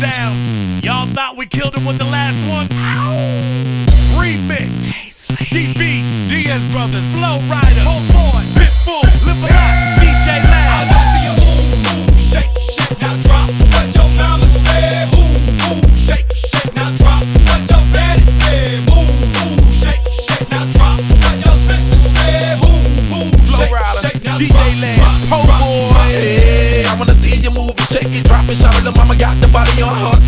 down. Y'all thought we killed him with the last one? Remix. DB, Diaz Brothers, Flo Rida, Whole Boy, Pitbull, Live a Lot, DJ I Lab. wanna see you move, move, shake, shake, now drop. What your mama said, shake, shake, now drop. What your daddy said, shake, shake, now drop. What your sister said, shake, shake, now DJ drop,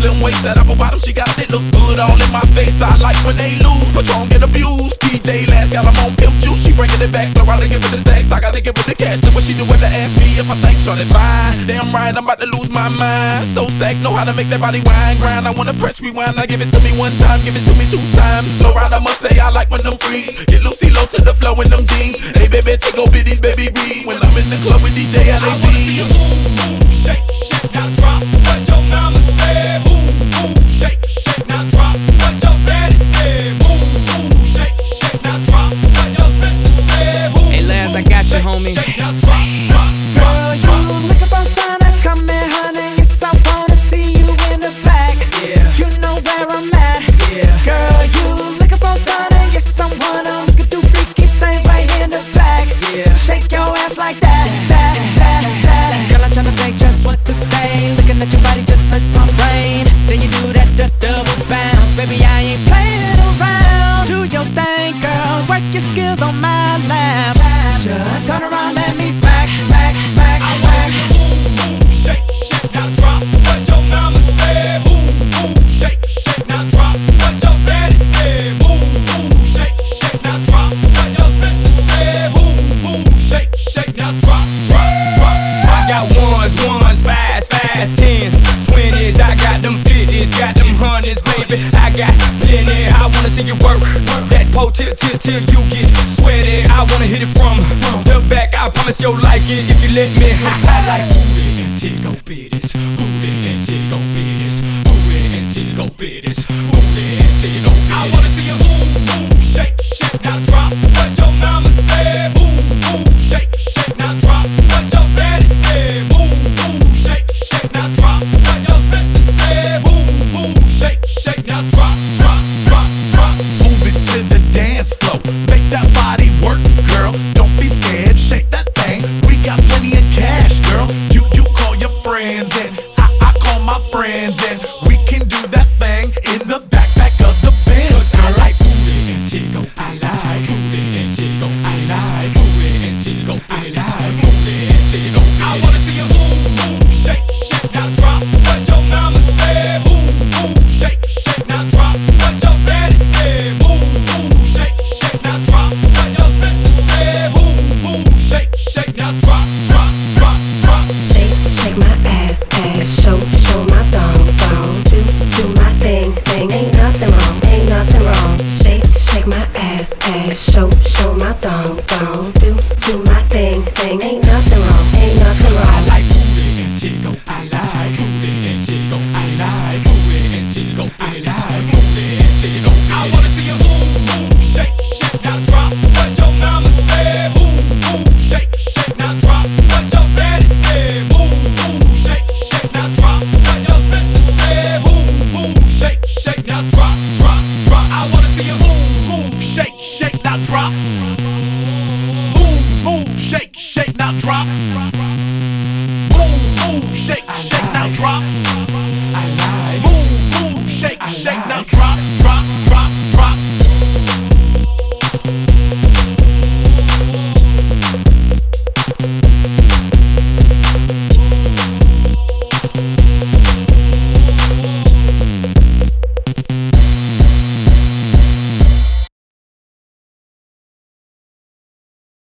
slim waist. That apple bottom, she got it look good all in my face. I like when they lose, don't get abused. DJ Laz got 'em on pimp juice, she bringing it back. Throw out give it the stacks, I gotta give it the cash. Look what she do with the ask me if I think short fine. Damn right, I'm about to lose my mind. So stack, know how to make that body wine grind. I wanna press rewind, I give it to me one time, give it to me two times. Slow ride, I must say I like when them freeze. Get Lucy low to the flow in them jeans. Hey baby, take over these baby breathe. When I'm in the club with DJ Laz. On my lap. Just turn around, let baby. I got plenty. I wanna see you work that pole till till till you get sweaty. I wanna hit it from the back. I promise you'll like it if you let me. I like booty and tickle bitties, booty and tickle bitties, booty and tickle bitties, booty and tickle. I wanna friends and we can do that thing in the backpack of the Benz, I like booty and tickle bitties, booty and tickle bitties, booty and tickle bitties, thing. Ain't nothing wrong, ain't nothing wrong. Shake, shake my ass, ass, show, show my thong, thong. Do, do my thing, thing. Ain't nothing wrong, drop. Move, move, shake, shake, now drop. Move, move, shake, shake, now drop.